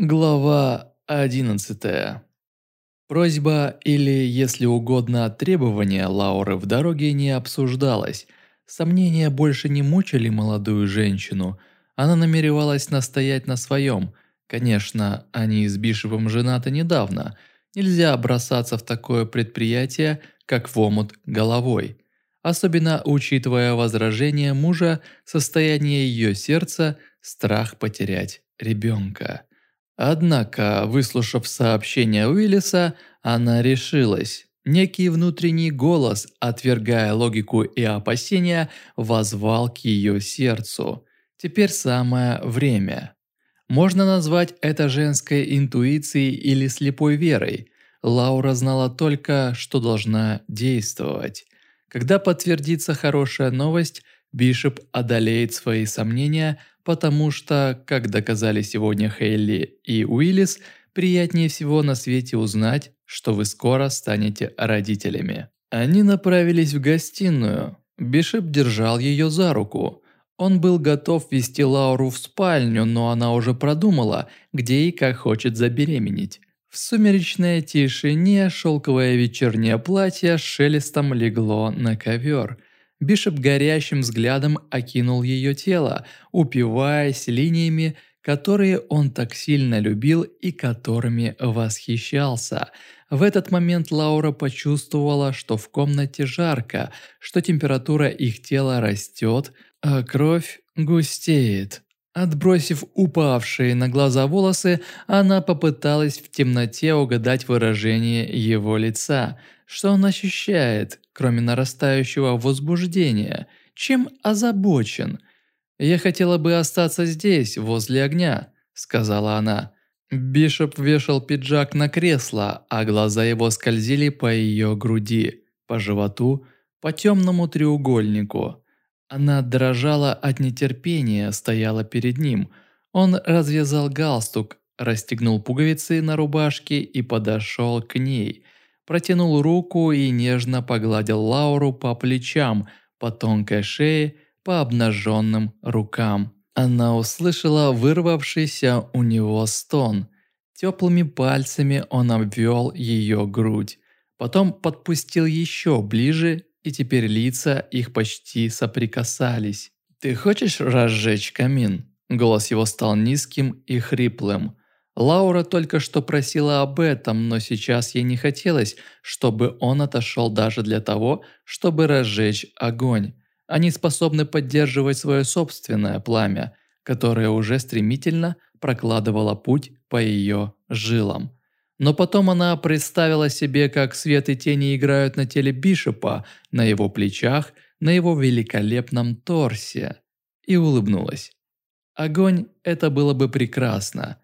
Глава 11. Просьба или, если угодно, требование Лауры в дороге не обсуждалось. Сомнения больше не мучили молодую женщину. Она намеревалась настоять на своем. Конечно, они с Бишевым женаты недавно. Нельзя бросаться в такое предприятие, как в омут головой. Особенно учитывая возражение мужа, состояние ее сердца, страх потерять ребенка. Однако, выслушав сообщение Уиллиса, она решилась. Некий внутренний голос, отвергая логику и опасения, возвал к ее сердцу. Теперь самое время. Можно назвать это женской интуицией или слепой верой. Лаура знала только, что должна действовать. Когда подтвердится хорошая новость, Бишоп одолеет свои сомнения, потому что, как доказали сегодня Хейли и Уиллис, приятнее всего на свете узнать, что вы скоро станете родителями. Они направились в гостиную. Бишоп держал ее за руку. Он был готов вести Лауру в спальню, но она уже продумала, где и как хочет забеременеть. В сумеречной тишине шелковое вечернее платье шелестом легло на ковер – Бишоп горящим взглядом окинул ее тело, упиваясь линиями, которые он так сильно любил и которыми восхищался. В этот момент Лаура почувствовала, что в комнате жарко, что температура их тела растет, а кровь густеет. Отбросив упавшие на глаза волосы, она попыталась в темноте угадать выражение его лица. Что он ощущает, кроме нарастающего возбуждения? Чем озабочен? «Я хотела бы остаться здесь, возле огня», – сказала она. Бишоп вешал пиджак на кресло, а глаза его скользили по ее груди, по животу, по темному треугольнику. Она дрожала от нетерпения, стояла перед ним. Он развязал галстук, расстегнул пуговицы на рубашке и подошел к ней. Протянул руку и нежно погладил Лауру по плечам, по тонкой шее, по обнаженным рукам. Она услышала вырвавшийся у него стон. Теплыми пальцами он обвел ее грудь. Потом подпустил еще ближе и теперь лица их почти соприкасались. «Ты хочешь разжечь камин?» Голос его стал низким и хриплым. Лаура только что просила об этом, но сейчас ей не хотелось, чтобы он отошел даже для того, чтобы разжечь огонь. Они способны поддерживать свое собственное пламя, которое уже стремительно прокладывало путь по ее жилам. Но потом она представила себе, как свет и тени играют на теле Бишопа, на его плечах, на его великолепном торсе, и улыбнулась. Огонь – это было бы прекрасно.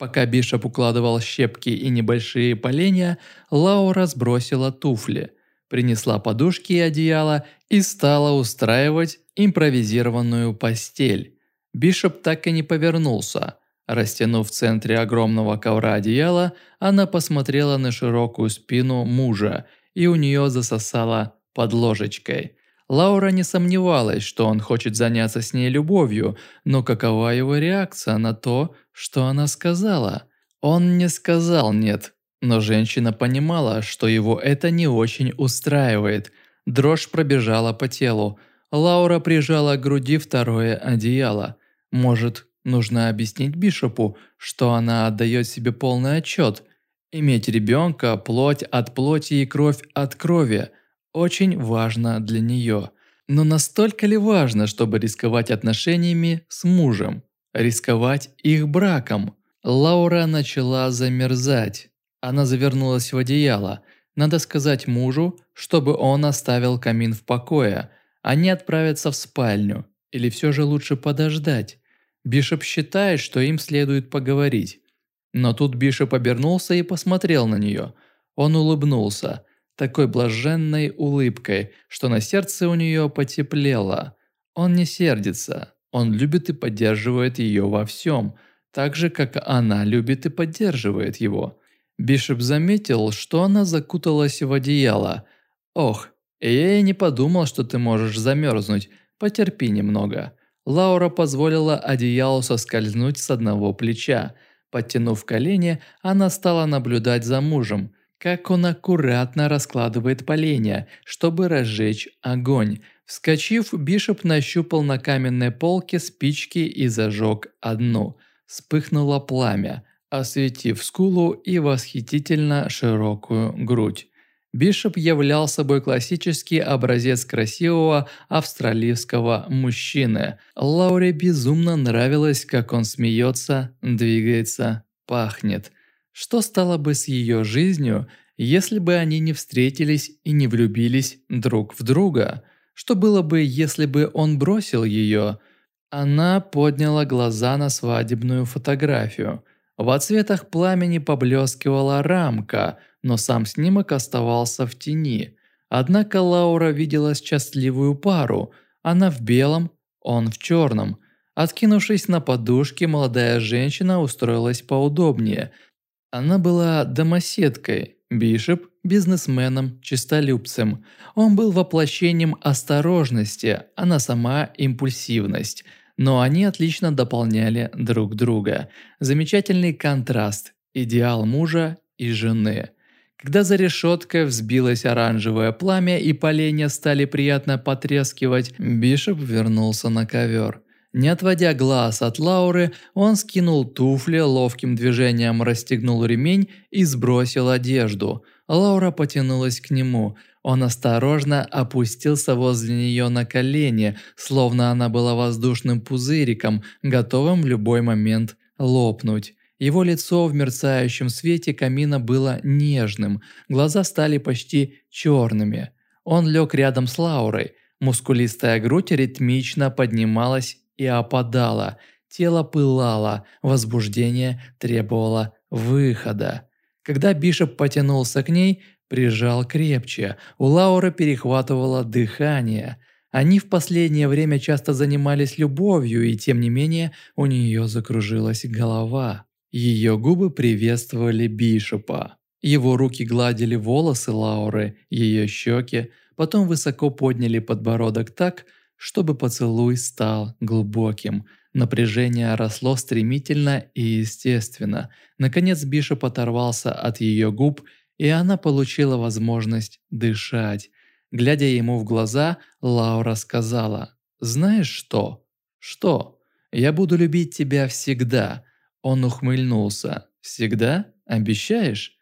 Пока Бишоп укладывал щепки и небольшие поленья, Лаура сбросила туфли, принесла подушки и одеяло и стала устраивать импровизированную постель. Бишоп так и не повернулся – Растянув в центре огромного ковра одеяла, она посмотрела на широкую спину мужа, и у нее засосала под ложечкой. Лаура не сомневалась, что он хочет заняться с ней любовью, но какова его реакция на то, что она сказала? Он не сказал «нет», но женщина понимала, что его это не очень устраивает. Дрожь пробежала по телу. Лаура прижала к груди второе одеяло. Может, Нужно объяснить Бишопу, что она отдает себе полный отчет. Иметь ребенка, плоть от плоти и кровь от крови, очень важно для нее. Но настолько ли важно, чтобы рисковать отношениями с мужем? Рисковать их браком? Лаура начала замерзать. Она завернулась в одеяло. Надо сказать мужу, чтобы он оставил камин в покое, не отправиться в спальню. Или все же лучше подождать. Бишоп считает, что им следует поговорить. Но тут Бишоп обернулся и посмотрел на нее. Он улыбнулся, такой блаженной улыбкой, что на сердце у нее потеплело. Он не сердится, он любит и поддерживает ее во всем, так же, как она любит и поддерживает его. Бишоп заметил, что она закуталась в одеяло. «Ох, я и не подумал, что ты можешь замерзнуть, потерпи немного». Лаура позволила одеялу соскользнуть с одного плеча. Подтянув колени, она стала наблюдать за мужем, как он аккуратно раскладывает поленья, чтобы разжечь огонь. Вскочив, Бишоп нащупал на каменной полке спички и зажег одну. Вспыхнуло пламя, осветив скулу и восхитительно широкую грудь. Бишоп являл собой классический образец красивого австралийского мужчины. Лауре безумно нравилось, как он смеется, двигается, пахнет. Что стало бы с ее жизнью, если бы они не встретились и не влюбились друг в друга? Что было бы, если бы он бросил ее? Она подняла глаза на свадебную фотографию. В отсветах пламени поблескивала рамка – но сам снимок оставался в тени. Однако Лаура видела счастливую пару. Она в белом, он в черном. Откинувшись на подушке, молодая женщина устроилась поудобнее. Она была домоседкой, Бишоп – бизнесменом, чистолюбцем. Он был воплощением осторожности, она сама – импульсивность. Но они отлично дополняли друг друга. Замечательный контраст – идеал мужа и жены – когда за решеткой взбилось оранжевое пламя и поленья стали приятно потрескивать, Бишоп вернулся на ковер. Не отводя глаз от Лауры, он скинул туфли, ловким движением расстегнул ремень и сбросил одежду. Лаура потянулась к нему. Он осторожно опустился возле нее на колени, словно она была воздушным пузыриком, готовым в любой момент лопнуть. Его лицо в мерцающем свете камина было нежным, глаза стали почти черными. Он лег рядом с Лаурой, мускулистая грудь ритмично поднималась и опадала, тело пылало, возбуждение требовало выхода. Когда Бишоп потянулся к ней, прижал крепче, у Лауры перехватывало дыхание. Они в последнее время часто занимались любовью, и тем не менее у нее закружилась голова. Ее губы приветствовали Бишопа. Его руки гладили волосы Лауры, ее щеки, потом высоко подняли подбородок так, чтобы поцелуй стал глубоким. Напряжение росло стремительно и естественно. Наконец Бишоп оторвался от ее губ, и она получила возможность дышать. Глядя ему в глаза, Лаура сказала, «Знаешь что? Что? Я буду любить тебя всегда». Он ухмыльнулся. «Всегда? Обещаешь?»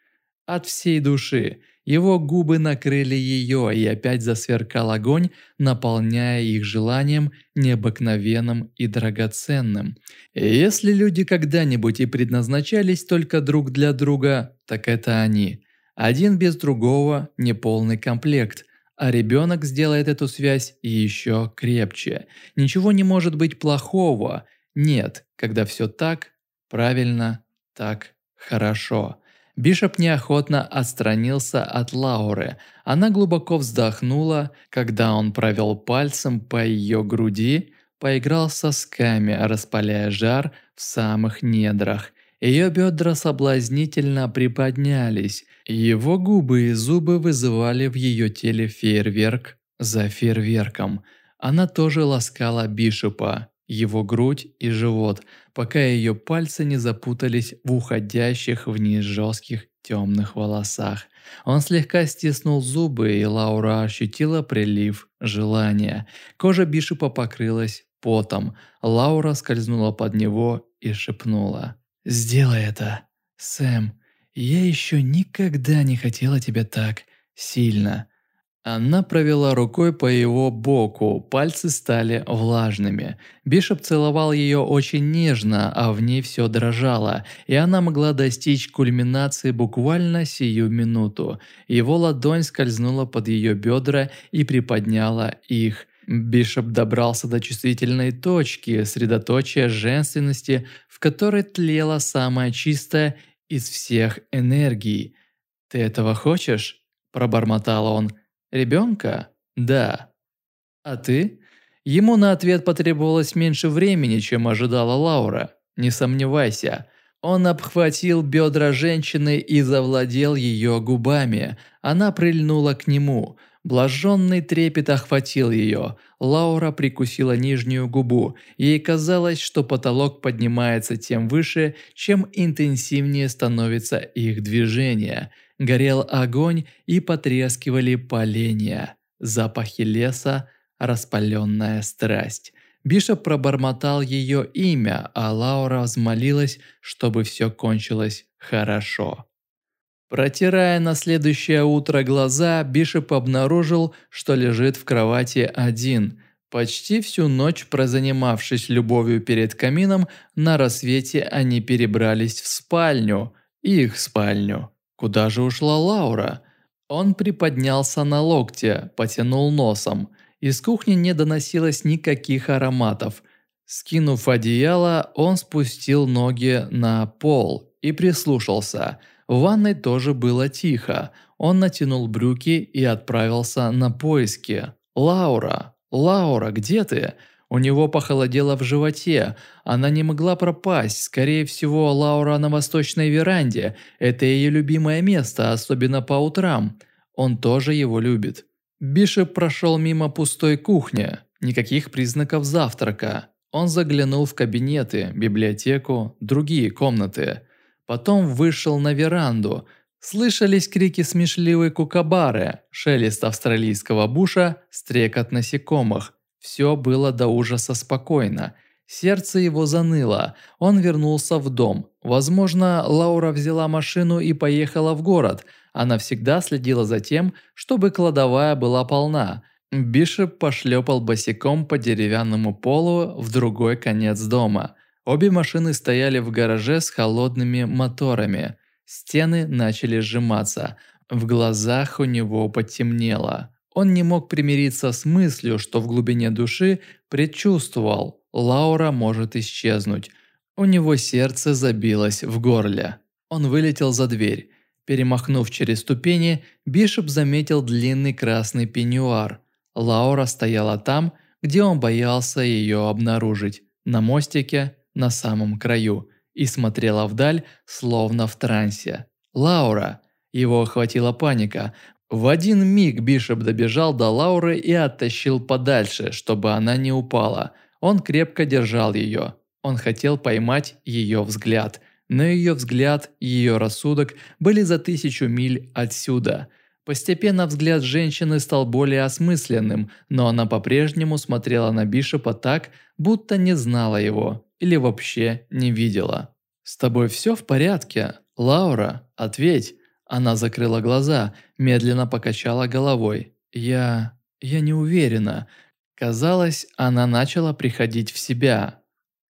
От всей души. Его губы накрыли ее, и опять засверкал огонь, наполняя их желанием необыкновенным и драгоценным. Если люди когда-нибудь и предназначались только друг для друга, так это они. Один без другого – неполный комплект, а ребенок сделает эту связь еще крепче. Ничего не может быть плохого. Нет, когда все так, Правильно, так, хорошо. Бишоп неохотно отстранился от Лауры. Она глубоко вздохнула, когда он провел пальцем по ее груди, поиграл сосками, распаляя жар в самых недрах. Ее бедра соблазнительно приподнялись, его губы и зубы вызывали в ее теле фейерверк за фейерверком. Она тоже ласкала Бишопа его грудь и живот, пока ее пальцы не запутались в уходящих вниз жестких темных волосах. Он слегка стиснул зубы, и Лаура ощутила прилив желания. Кожа Бишопа покрылась потом. Лаура скользнула под него и шепнула. «Сделай это, Сэм. Я еще никогда не хотела тебя так сильно». Она провела рукой по его боку, пальцы стали влажными. Бишоп целовал ее очень нежно, а в ней все дрожало, и она могла достичь кульминации буквально сию минуту. Его ладонь скользнула под ее бедра и приподняла их. Бишоп добрался до чувствительной точки, средоточия женственности, в которой тлела самая чистая из всех энергий. «Ты этого хочешь?» – пробормотал он. Ребенка? Да. А ты? Ему на ответ потребовалось меньше времени, чем ожидала Лаура. Не сомневайся. Он обхватил бедра женщины и завладел ее губами. Она прильнула к нему. Блаженный трепет охватил ее. Лаура прикусила нижнюю губу. Ей казалось, что потолок поднимается тем выше, чем интенсивнее становится их движение. Горел огонь и потрескивали поленья. Запахи леса, распаленная страсть. Бишоп пробормотал ее имя, а Лаура взмолилась, чтобы все кончилось хорошо. Протирая на следующее утро глаза, Бишоп обнаружил, что лежит в кровати один. Почти всю ночь прозанимавшись любовью перед камином, на рассвете они перебрались в спальню, их спальню. Куда же ушла Лаура? Он приподнялся на локте, потянул носом. Из кухни не доносилось никаких ароматов. Скинув одеяло, он спустил ноги на пол и прислушался – в ванной тоже было тихо. Он натянул брюки и отправился на поиски. «Лаура! Лаура, где ты?» У него похолодело в животе. Она не могла пропасть. Скорее всего, Лаура на восточной веранде. Это ее любимое место, особенно по утрам. Он тоже его любит. Бишоп прошел мимо пустой кухни. Никаких признаков завтрака. Он заглянул в кабинеты, библиотеку, другие комнаты. Потом вышел на веранду. Слышались крики смешливой кукабары, шелест австралийского буша, стрекот насекомых. Все было до ужаса спокойно. Сердце его заныло. Он вернулся в дом. Возможно, Лаура взяла машину и поехала в город. Она всегда следила за тем, чтобы кладовая была полна. Бишоп пошлепал босиком по деревянному полу в другой конец дома – Обе машины стояли в гараже с холодными моторами. Стены начали сжиматься. В глазах у него потемнело. Он не мог примириться с мыслью, что в глубине души предчувствовал, Лаура может исчезнуть. У него сердце забилось в горле. Он вылетел за дверь. Перемахнув через ступени, Бишоп заметил длинный красный пеньюар. Лаура стояла там, где он боялся ее обнаружить. На мостике на самом краю и смотрела вдаль, словно в трансе. «Лаура!» Его охватила паника. В один миг Бишоп добежал до Лауры и оттащил подальше, чтобы она не упала. Он крепко держал ее. Он хотел поймать ее взгляд. Но ее взгляд, ее рассудок были за тысячу миль отсюда. Постепенно взгляд женщины стал более осмысленным, но она по-прежнему смотрела на Бишопа так, будто не знала его или вообще не видела. «С тобой все в порядке? Лаура, ответь!» Она закрыла глаза, медленно покачала головой. «Я... я не уверена». Казалось, она начала приходить в себя.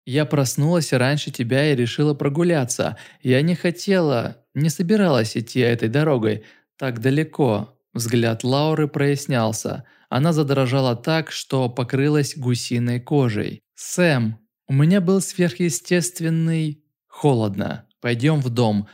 «Я проснулась раньше тебя и решила прогуляться. Я не хотела, не собиралась идти этой дорогой. Так далеко». Взгляд Лауры прояснялся. Она задрожала так, что покрылась гусиной кожей. «Сэм, у меня был сверхъестественный... Холодно. Пойдем в дом.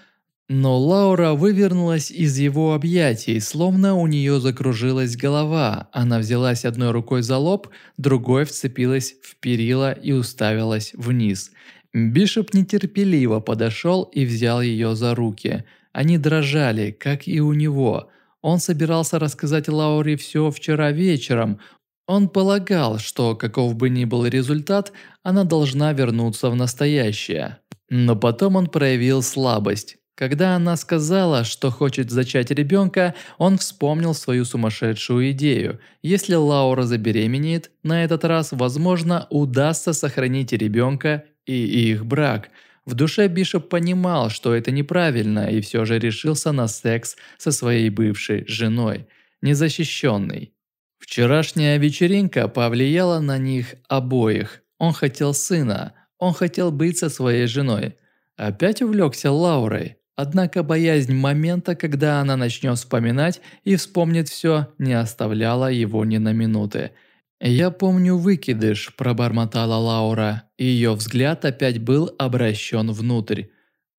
Но Лаура вывернулась из его объятий, словно у нее закружилась голова. Она взялась одной рукой за лоб, другой вцепилась в перила и уставилась вниз. Бишоп нетерпеливо подошел и взял ее за руки. Они дрожали, как и у него. Он собирался рассказать Лауре все вчера вечером, он полагал, что каков бы ни был результат, она должна вернуться в настоящее. Но потом он проявил слабость. Когда она сказала, что хочет зачать ребенка, он вспомнил свою сумасшедшую идею. Если Лаура забеременеет, на этот раз, возможно, удастся сохранить ребенка и их брак. В душе Бишоп понимал, что это неправильно, и все же решился на секс со своей бывшей женой, незащищенной. Вчерашняя вечеринка повлияла на них обоих. Он хотел сына, он хотел быть со своей женой. Опять увлекся Лаурой. Однако боязнь момента, когда она начнет вспоминать и вспомнит все, не оставляла его ни на минуты. «Я помню выкидыш», – пробормотала Лаура. Ее взгляд опять был обращен внутрь.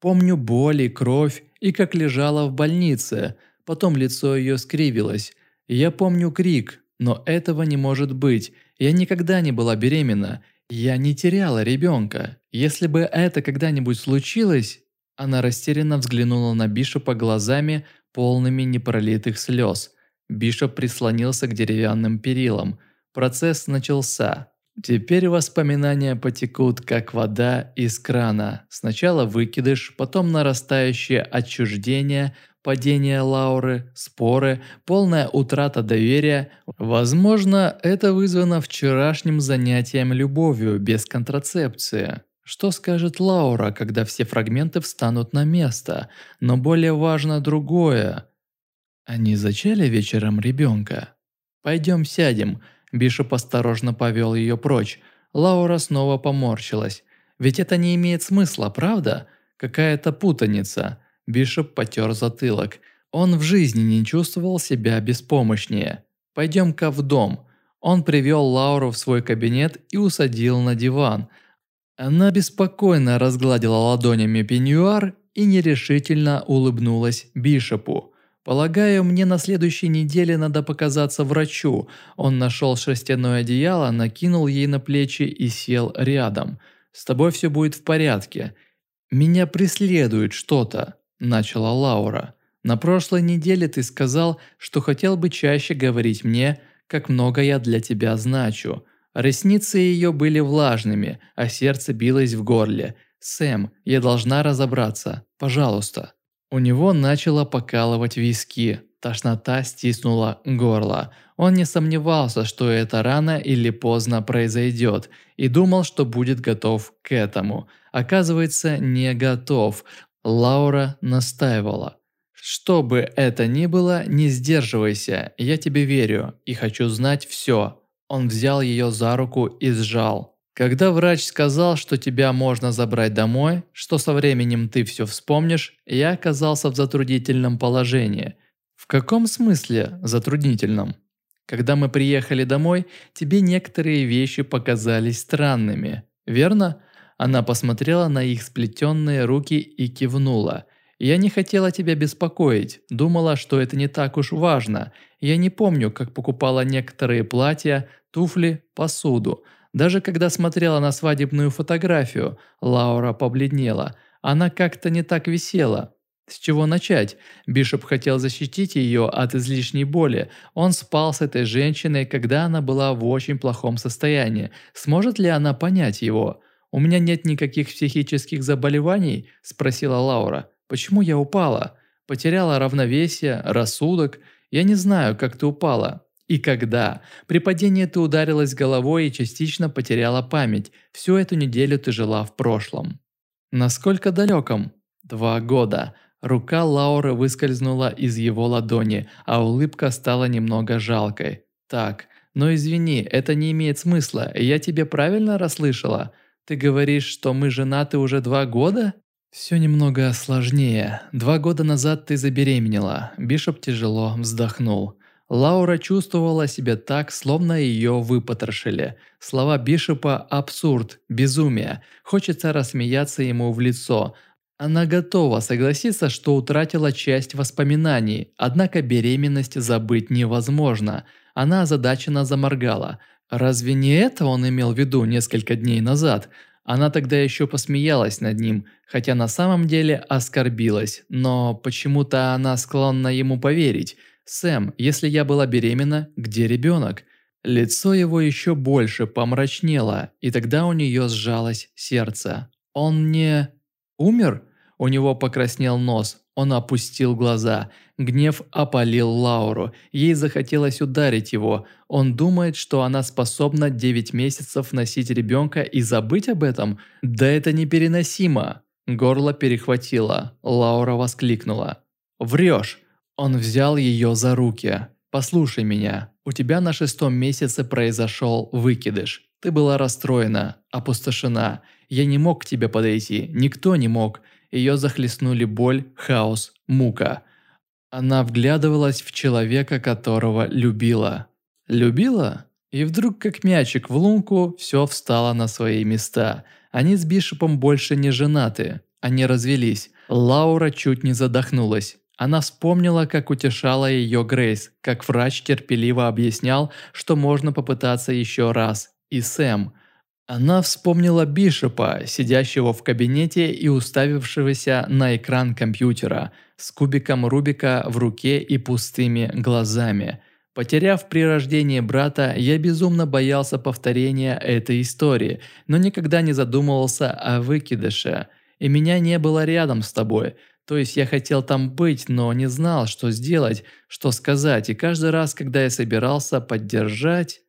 «Помню боль и кровь, и как лежала в больнице. Потом лицо ее скривилось. Я помню крик, но этого не может быть. Я никогда не была беременна. Я не теряла ребенка. Если бы это когда-нибудь случилось... Она растерянно взглянула на Бишопа глазами, полными непролитых слез. Бишоп прислонился к деревянным перилам. Процесс начался. Теперь воспоминания потекут, как вода из крана. Сначала выкидыш, потом нарастающее отчуждение, падение Лауры, споры, полная утрата доверия. Возможно, это вызвано вчерашним занятием любовью без контрацепции. Что скажет Лаура, когда все фрагменты встанут на место? Но более важно другое. Они зачали вечером ребенка? Пойдем сядем. Бишоп осторожно повел ее прочь. Лаура снова поморщилась. Ведь это не имеет смысла, правда? Какая-то путаница. Бишоп потер затылок. Он в жизни не чувствовал себя беспомощнее. «Пойдем-ка в дом». Он привел Лауру в свой кабинет и усадил на диван. Она беспокойно разгладила ладонями пеньюар и нерешительно улыбнулась Бишопу. «Полагаю, мне на следующей неделе надо показаться врачу». Он нашел шерстяное одеяло, накинул ей на плечи и сел рядом. «С тобой все будет в порядке. Меня преследует что-то» начала Лаура. «На прошлой неделе ты сказал, что хотел бы чаще говорить мне, как много я для тебя значу». Ресницы ее были влажными, а сердце билось в горле. «Сэм, я должна разобраться. Пожалуйста». У него начало покалывать виски. Тошнота стиснула горло. Он не сомневался, что это рано или поздно произойдет, и думал, что будет готов к этому. Оказывается, не готов. Лаура настаивала. «Что бы это ни было, не сдерживайся, я тебе верю и хочу знать все». Он взял ее за руку и сжал. «Когда врач сказал, что тебя можно забрать домой, что со временем ты все вспомнишь, я оказался в затруднительном положении». «В каком смысле затруднительном?» «Когда мы приехали домой, тебе некоторые вещи показались странными, верно?» Она посмотрела на их сплетенные руки и кивнула. «Я не хотела тебя беспокоить, думала, что это не так уж важно. Я не помню, как покупала некоторые платья, туфли, посуду. Даже когда смотрела на свадебную фотографию, Лаура побледнела. Она как-то не так висела. С чего начать? Бишоп хотел защитить ее от излишней боли. Он спал с этой женщиной, когда она была в очень плохом состоянии. Сможет ли она понять его? «У меня нет никаких психических заболеваний?» – спросила Лаура. «Почему я упала? Потеряла равновесие, рассудок? Я не знаю, как ты упала. И когда? При падении ты ударилась головой и частично потеряла память. Всю эту неделю ты жила в прошлом». «Насколько далеком?» «Два года». Рука Лауры выскользнула из его ладони, а улыбка стала немного жалкой. «Так, но извини, это не имеет смысла, я тебе правильно расслышала?» Ты говоришь, что мы женаты уже два года? Все немного сложнее. Два года назад ты забеременела. Бишоп тяжело вздохнул. Лаура чувствовала себя так, словно ее выпотрошили. Слова Бишопа – абсурд, безумие. Хочется рассмеяться ему в лицо. Она готова согласиться, что утратила часть воспоминаний, однако беременность забыть невозможно. Она озадаченно заморгала – Разве не это он имел в виду несколько дней назад? Она тогда еще посмеялась над ним, хотя на самом деле оскорбилась, но почему-то она склонна ему поверить. «Сэм, если я была беременна, где ребенок?» Лицо его еще больше помрачнело, и тогда у нее сжалось сердце. «Он не... умер?» У него покраснел нос, он опустил глаза. Гнев опалил Лауру. Ей захотелось ударить его. Он думает, что она способна 9 месяцев носить ребенка и забыть об этом? Да это непереносимо. Горло перехватило. Лаура воскликнула. «Врешь!» Он взял ее за руки. «Послушай меня. У тебя на шестом месяце произошел выкидыш. Ты была расстроена, опустошена. Я не мог к тебе подойти. Никто не мог. Ее захлестнули боль, хаос, мука. Она вглядывалась в человека, которого любила. Любила? И вдруг, как мячик в лунку, все встало на свои места. Они с Бишопом больше не женаты. Они развелись. Лаура чуть не задохнулась. Она вспомнила, как утешала ее Грейс, как врач терпеливо объяснял, что можно попытаться еще раз. И Сэм. Она вспомнила Бишопа, сидящего в кабинете и уставившегося на экран компьютера, с кубиком Рубика в руке и пустыми глазами. Потеряв при рождении брата, я безумно боялся повторения этой истории, но никогда не задумывался о выкидыше. И меня не было рядом с тобой. То есть я хотел там быть, но не знал, что сделать, что сказать, и каждый раз, когда я собирался поддержать...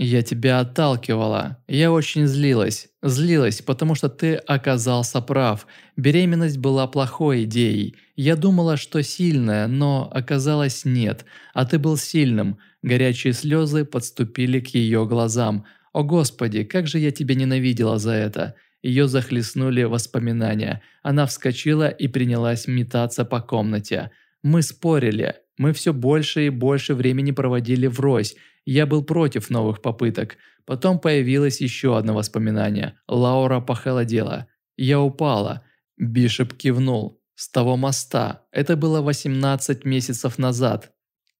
Я тебя отталкивала. Я очень злилась. Злилась, потому что ты оказался прав. Беременность была плохой идеей. Я думала, что сильная, но оказалось нет. А ты был сильным. Горячие слезы подступили к ее глазам. О господи, как же я тебя ненавидела за это. Ее захлестнули воспоминания. Она вскочила и принялась метаться по комнате. Мы спорили. Мы все больше и больше времени проводили врозь. Я был против новых попыток. Потом появилось еще одно воспоминание. Лаура похолодела. Я упала. Бишоп кивнул. С того моста. Это было 18 месяцев назад.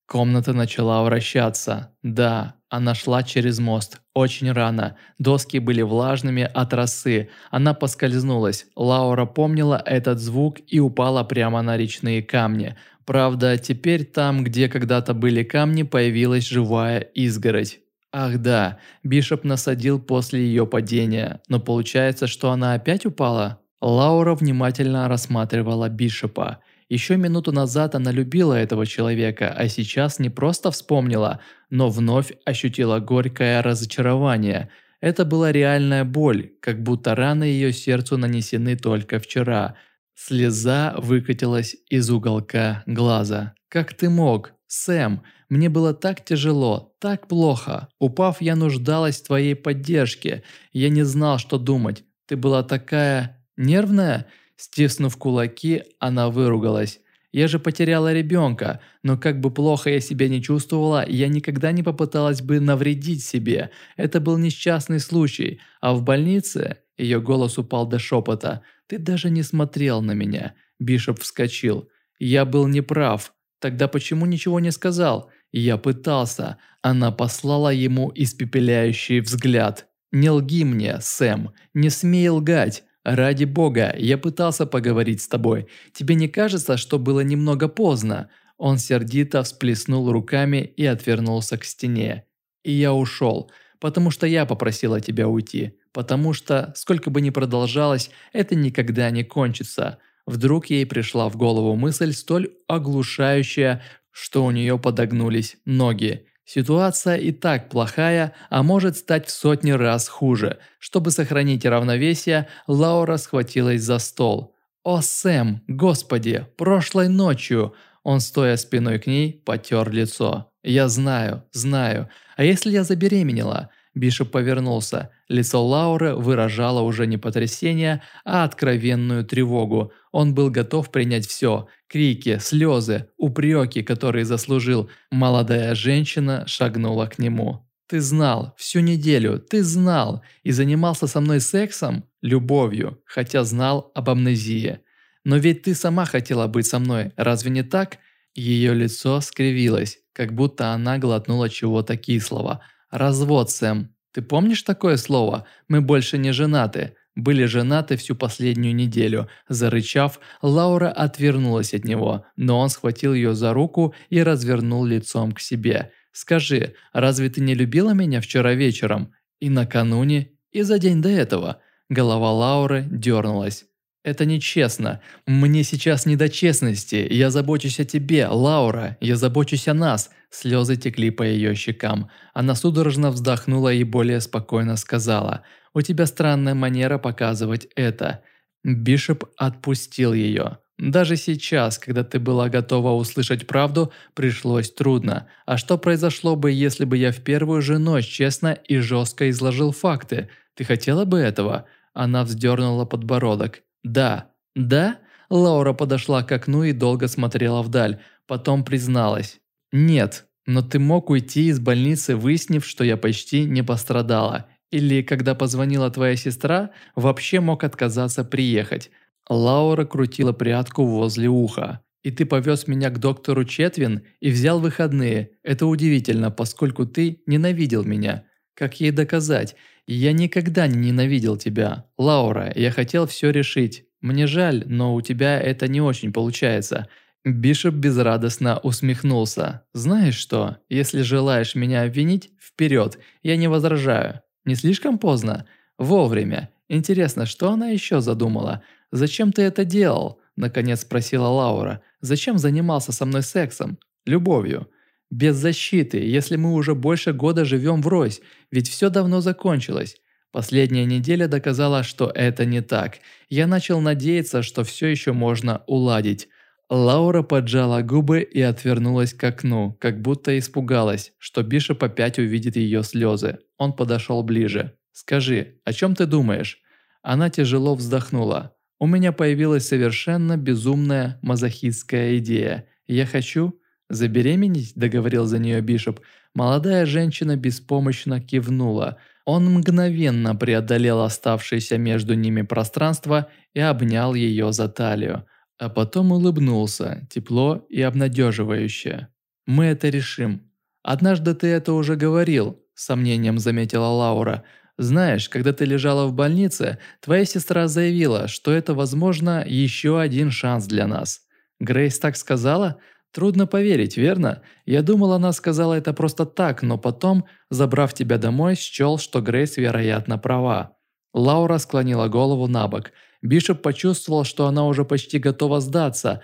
Комната начала вращаться. Да, она шла через мост. Очень рано. Доски были влажными от росы. Она поскользнулась. Лаура помнила этот звук и упала прямо на речные камни. Правда, теперь там, где когда-то были камни, появилась живая изгородь. Ах да, Бишоп насадил после ее падения, но получается, что она опять упала? Лаура внимательно рассматривала Бишопа. Еще минуту назад она любила этого человека, а сейчас не просто вспомнила, но вновь ощутила горькое разочарование. Это была реальная боль, как будто раны ее сердцу нанесены только вчера – Слеза выкатилась из уголка глаза. «Как ты мог? Сэм, мне было так тяжело, так плохо. Упав, я нуждалась в твоей поддержке. Я не знал, что думать. Ты была такая... нервная?» Стиснув кулаки, она выругалась. «Я же потеряла ребенка, но как бы плохо я себя не чувствовала, я никогда не попыталась бы навредить себе. Это был несчастный случай, а в больнице...» Ее голос упал до шепота – «Ты даже не смотрел на меня», – Бишоп вскочил. «Я был неправ. Тогда почему ничего не сказал?» Я пытался. Она послала ему испепеляющий взгляд. «Не лги мне, Сэм. Не смей лгать. Ради бога, я пытался поговорить с тобой. Тебе не кажется, что было немного поздно?» Он сердито всплеснул руками и отвернулся к стене. «И я ушел, потому что я попросила тебя уйти потому что, сколько бы ни продолжалось, это никогда не кончится. Вдруг ей пришла в голову мысль столь оглушающая, что у нее подогнулись ноги. Ситуация и так плохая, а может стать в сотни раз хуже. Чтобы сохранить равновесие, Лаура схватилась за стол. «О, Сэм, господи, прошлой ночью!» Он, стоя спиной к ней, потер лицо. «Я знаю, знаю. А если я забеременела? Бишоп повернулся. Лицо Лауры выражало уже не потрясение, а откровенную тревогу. Он был готов принять все – крики, слезы, упреки, которые заслужил. Молодая женщина шагнула к нему. «Ты знал, всю неделю, ты знал, и занимался со мной сексом, любовью, хотя знал об амнезии. Но ведь ты сама хотела быть со мной, разве не так?» Ее лицо скривилось, как будто она глотнула чего-то кислого – Развод, Сэм. Ты помнишь такое слово? Мы больше не женаты. Были женаты всю последнюю неделю. Зарычав, Лаура отвернулась от него, но он схватил ее за руку и развернул лицом к себе. «Скажи, разве ты не любила меня вчера вечером? И накануне? И за день до этого?» Голова Лауры дернулась. Это нечестно. Мне сейчас не до честности. Я забочусь о тебе, Лаура. Я забочусь о нас. Слезы текли по ее щекам. Она судорожно вздохнула и более спокойно сказала. «У тебя странная манера показывать это». Бишоп отпустил ее. Даже сейчас, когда ты была готова услышать правду, пришлось трудно. А что произошло бы, если бы я в первую же ночь честно и жестко изложил факты? Ты хотела бы этого? Она вздернула подбородок. «Да». «Да?» Лаура подошла к окну и долго смотрела вдаль, потом призналась. «Нет, но ты мог уйти из больницы, выяснив, что я почти не пострадала. Или, когда позвонила твоя сестра, вообще мог отказаться приехать. Лаура крутила прядку возле уха. И ты повез меня к доктору Четвин и взял выходные. Это удивительно, поскольку ты ненавидел меня. Как ей доказать? Я никогда не ненавидел тебя. Лаура, я хотел все решить. Мне жаль, но у тебя это не очень получается. Бишоп безрадостно усмехнулся. «Знаешь что, если желаешь меня обвинить, вперед, я не возражаю. Не слишком поздно? Вовремя. Интересно, что она еще задумала? Зачем ты это делал?» Наконец спросила Лаура. «Зачем занимался со мной сексом? Любовью?» «Без защиты, если мы уже больше года живем врозь, ведь все давно закончилось». Последняя неделя доказала, что это не так. Я начал надеяться, что все еще можно уладить. Лаура поджала губы и отвернулась к окну, как будто испугалась, что Бишоп опять увидит ее слезы. Он подошел ближе. «Скажи, о чем ты думаешь?» Она тяжело вздохнула. «У меня появилась совершенно безумная мазохистская идея. Я хочу...» «Забеременеть?» – договорил за нее Бишоп. Молодая женщина беспомощно кивнула. Он мгновенно преодолел оставшееся между ними пространство и обнял ее за талию. А потом улыбнулся, тепло и обнадеживающе. «Мы это решим». «Однажды ты это уже говорил», – сомнением заметила Лаура. «Знаешь, когда ты лежала в больнице, твоя сестра заявила, что это, возможно, еще один шанс для нас». Грейс так сказала? Трудно поверить, верно? Я думал, она сказала это просто так, но потом, забрав тебя домой, счел, что Грейс, вероятно, права. Лаура склонила голову на бок – Бишоп почувствовал, что она уже почти готова сдаться.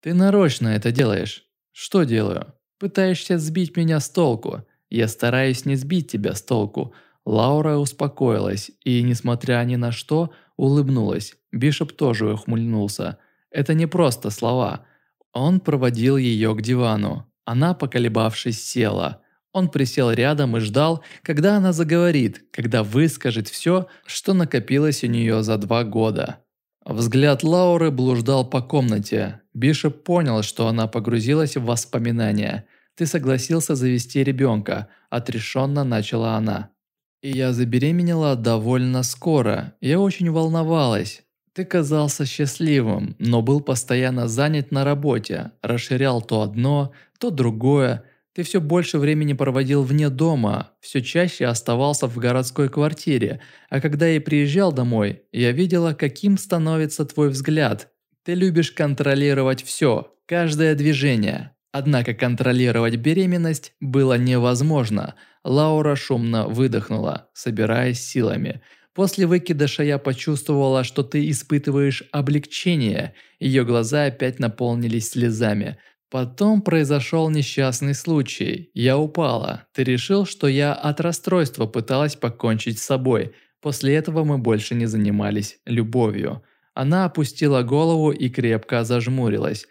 «Ты нарочно это делаешь». «Что делаю?» «Пытаешься сбить меня с толку». «Я стараюсь не сбить тебя с толку». Лаура успокоилась и, несмотря ни на что, улыбнулась. Бишоп тоже ухмыльнулся. «Это не просто слова». Он проводил ее к дивану. Она, поколебавшись, села – он присел рядом и ждал, когда она заговорит, когда выскажет все, что накопилось у нее за два года. Взгляд Лауры блуждал по комнате. Бишоп понял, что она погрузилась в воспоминания. «Ты согласился завести ребенка», – отрешенно начала она. «И я забеременела довольно скоро. Я очень волновалась. Ты казался счастливым, но был постоянно занят на работе, расширял то одно, то другое. Ты все больше времени проводил вне дома, все чаще оставался в городской квартире, а когда я приезжал домой, я видела, каким становится твой взгляд. Ты любишь контролировать все, каждое движение. Однако контролировать беременность было невозможно. Лаура шумно выдохнула, собираясь силами. После выкидыша я почувствовала, что ты испытываешь облегчение. Ее глаза опять наполнились слезами – Потом произошел несчастный случай. Я упала. Ты решил, что я от расстройства пыталась покончить с собой. После этого мы больше не занимались любовью. Она опустила голову и крепко зажмурилась.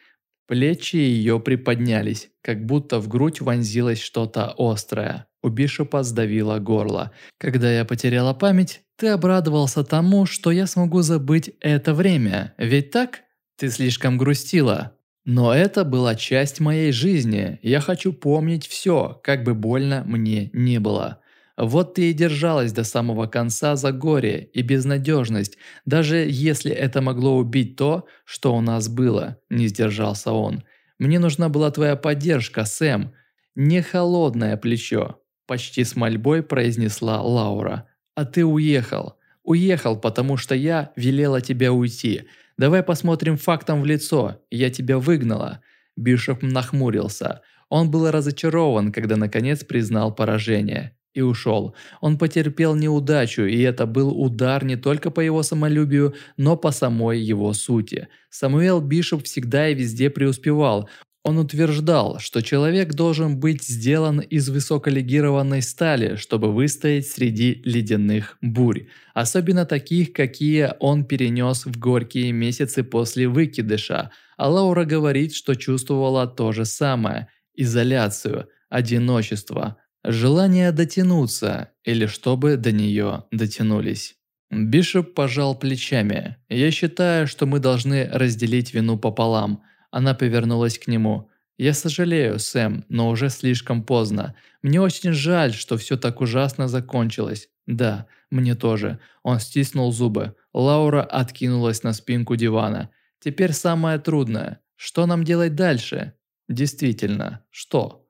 Плечи ее приподнялись, как будто в грудь вонзилось что-то острое. У Бишопа сдавило горло. Когда я потеряла память, ты обрадовался тому, что я смогу забыть это время. Ведь так? Ты слишком грустила. Но это была часть моей жизни, я хочу помнить все, как бы больно мне не было. Вот ты и держалась до самого конца за горе и безнадежность, даже если это могло убить то, что у нас было, не сдержался он. Мне нужна была твоя поддержка, Сэм, не холодное плечо, почти с мольбой произнесла Лаура. А ты уехал. Уехал, потому что я велела тебя уйти. Давай посмотрим фактом в лицо. Я тебя выгнала». Бишоп нахмурился. Он был разочарован, когда наконец признал поражение. И ушел. Он потерпел неудачу, и это был удар не только по его самолюбию, но по самой его сути. Самуэл Бишоп всегда и везде преуспевал. Он утверждал, что человек должен быть сделан из высоколегированной стали, чтобы выстоять среди ледяных бурь, особенно таких, какие он перенес в горькие месяцы после выкидыша, а Лаура говорит, что чувствовала то же самое – изоляцию, одиночество, желание дотянуться или чтобы до нее дотянулись. Бишоп пожал плечами. «Я считаю, что мы должны разделить вину пополам – она повернулась к нему. «Я сожалею, Сэм, но уже слишком поздно. Мне очень жаль, что все так ужасно закончилось. Да, мне тоже». Он стиснул зубы. Лаура откинулась на спинку дивана. «Теперь самое трудное. Что нам делать дальше?» «Действительно, что?»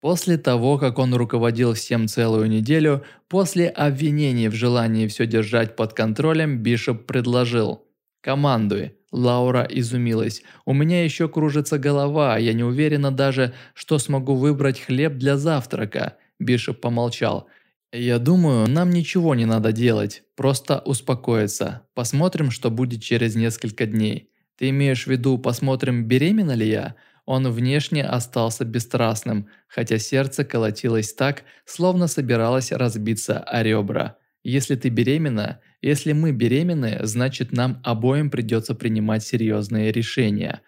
После того, как он руководил всем целую неделю, после обвинений в желании все держать под контролем, Бишоп предложил «Командуй». Лаура изумилась. «У меня еще кружится голова, я не уверена даже, что смогу выбрать хлеб для завтрака». Бишоп помолчал. «Я думаю, нам ничего не надо делать, просто успокоиться. Посмотрим, что будет через несколько дней. Ты имеешь в виду, посмотрим, беременна ли я?» Он внешне остался бесстрастным, хотя сердце колотилось так, словно собиралось разбиться о ребра. Если ты беременна, если мы беременны, значит нам обоим придется принимать серьезные решения.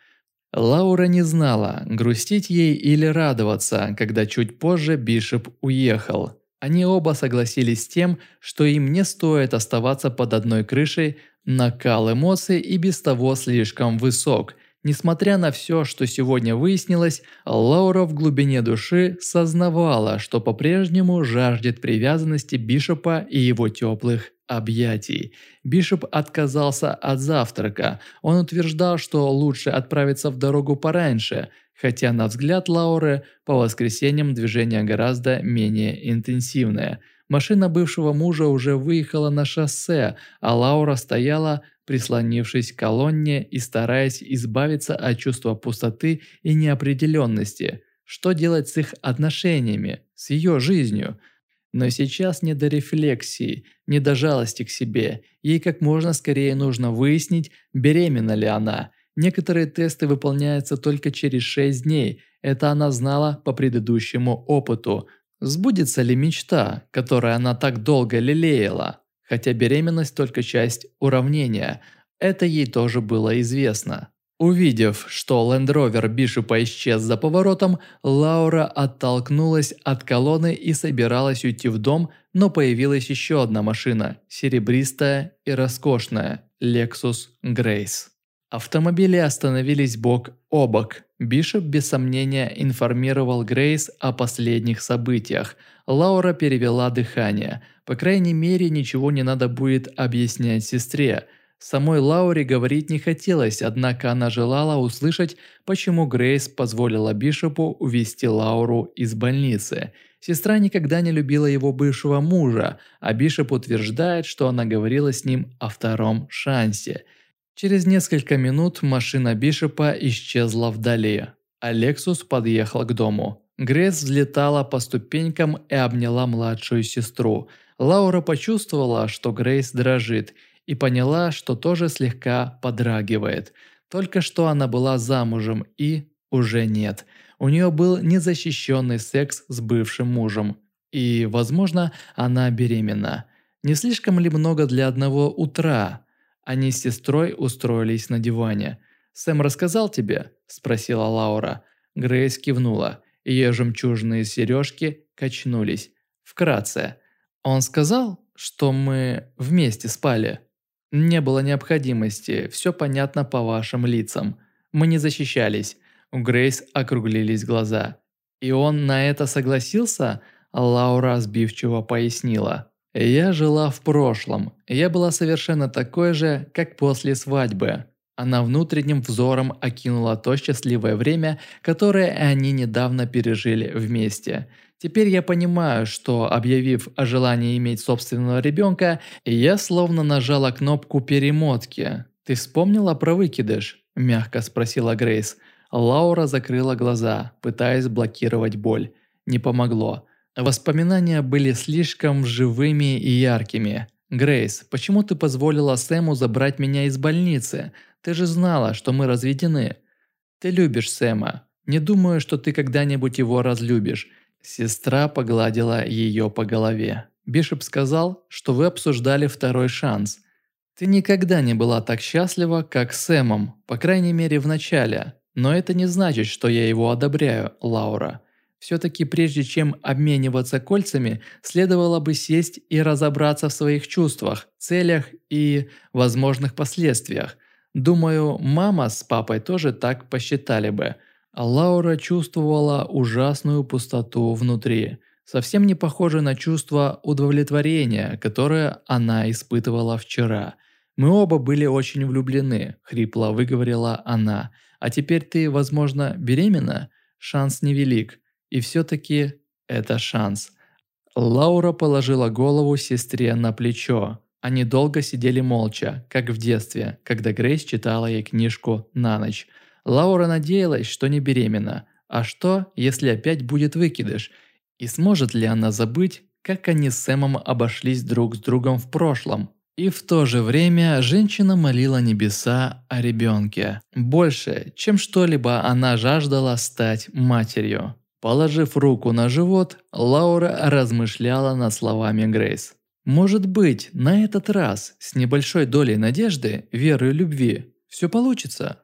Лаура не знала, грустить ей или радоваться, когда чуть позже Бишоп уехал. Они оба согласились с тем, что им не стоит оставаться под одной крышей, накал эмоций и без того слишком высок – Несмотря на все, что сегодня выяснилось, Лаура в глубине души сознавала, что по-прежнему жаждет привязанности Бишопа и его теплых объятий. Бишоп отказался от завтрака. Он утверждал, что лучше отправиться в дорогу пораньше, хотя на взгляд Лауры по воскресеньям движение гораздо менее интенсивное. Машина бывшего мужа уже выехала на шоссе, а Лаура стояла прислонившись к колонне и стараясь избавиться от чувства пустоты и неопределенности. Что делать с их отношениями, с ее жизнью? Но сейчас не до рефлексии, не до жалости к себе. Ей как можно скорее нужно выяснить, беременна ли она. Некоторые тесты выполняются только через 6 дней. Это она знала по предыдущему опыту. Сбудется ли мечта, которую она так долго лелеяла? Хотя беременность только часть уравнения, это ей тоже было известно. Увидев, что Rover Бишопа исчез за поворотом, Лаура оттолкнулась от колонны и собиралась уйти в дом, но появилась еще одна машина, серебристая и роскошная – Lexus Grace. Автомобили остановились бок о бок. Бишоп без сомнения информировал Грейс о последних событиях. Лаура перевела дыхание – по крайней мере, ничего не надо будет объяснять сестре. Самой Лауре говорить не хотелось, однако она желала услышать, почему Грейс позволила Бишопу увезти Лауру из больницы. Сестра никогда не любила его бывшего мужа, а Бишоп утверждает, что она говорила с ним о втором шансе. Через несколько минут машина Бишопа исчезла вдали. Алексус подъехал к дому. Грейс взлетала по ступенькам и обняла младшую сестру – Лаура почувствовала, что Грейс дрожит, и поняла, что тоже слегка подрагивает. Только что она была замужем и уже нет. У нее был незащищенный секс с бывшим мужем. И, возможно, она беременна. Не слишком ли много для одного утра? Они с сестрой устроились на диване. «Сэм рассказал тебе?» – спросила Лаура. Грейс кивнула. Ее жемчужные сережки качнулись. Вкратце – он сказал, что мы вместе спали. Не было необходимости, все понятно по вашим лицам. Мы не защищались. У Грейс округлились глаза. И он на это согласился? Лаура сбивчиво пояснила. Я жила в прошлом. Я была совершенно такой же, как после свадьбы. Она внутренним взором окинула то счастливое время, которое они недавно пережили вместе – Теперь я понимаю, что, объявив о желании иметь собственного ребенка, я словно нажала кнопку перемотки. «Ты вспомнила про выкидыш?» – мягко спросила Грейс. Лаура закрыла глаза, пытаясь блокировать боль. Не помогло. Воспоминания были слишком живыми и яркими. «Грейс, почему ты позволила Сэму забрать меня из больницы? Ты же знала, что мы разведены. Ты любишь Сэма. Не думаю, что ты когда-нибудь его разлюбишь. Сестра погладила ее по голове. Бишоп сказал, что вы обсуждали второй шанс. Ты никогда не была так счастлива, как с Сэмом, по крайней мере в начале. Но это не значит, что я его одобряю, Лаура. Все-таки прежде чем обмениваться кольцами, следовало бы сесть и разобраться в своих чувствах, целях и возможных последствиях. Думаю, мама с папой тоже так посчитали бы – Лаура чувствовала ужасную пустоту внутри, совсем не похожее на чувство удовлетворения, которое она испытывала вчера. «Мы оба были очень влюблены», – хрипло выговорила она. «А теперь ты, возможно, беременна? Шанс невелик. И все-таки это шанс. Лаура положила голову сестре на плечо. Они долго сидели молча, как в детстве, когда Грейс читала ей книжку на ночь. Лаура надеялась, что не беременна. А что, если опять будет выкидыш? И сможет ли она забыть, как они с Сэмом обошлись друг с другом в прошлом? И в то же время женщина молила небеса о ребенке. Больше, чем что-либо она жаждала стать матерью. Положив руку на живот, Лаура размышляла над словами Грейс. Может быть, на этот раз, с небольшой долей надежды, веры и любви, все получится.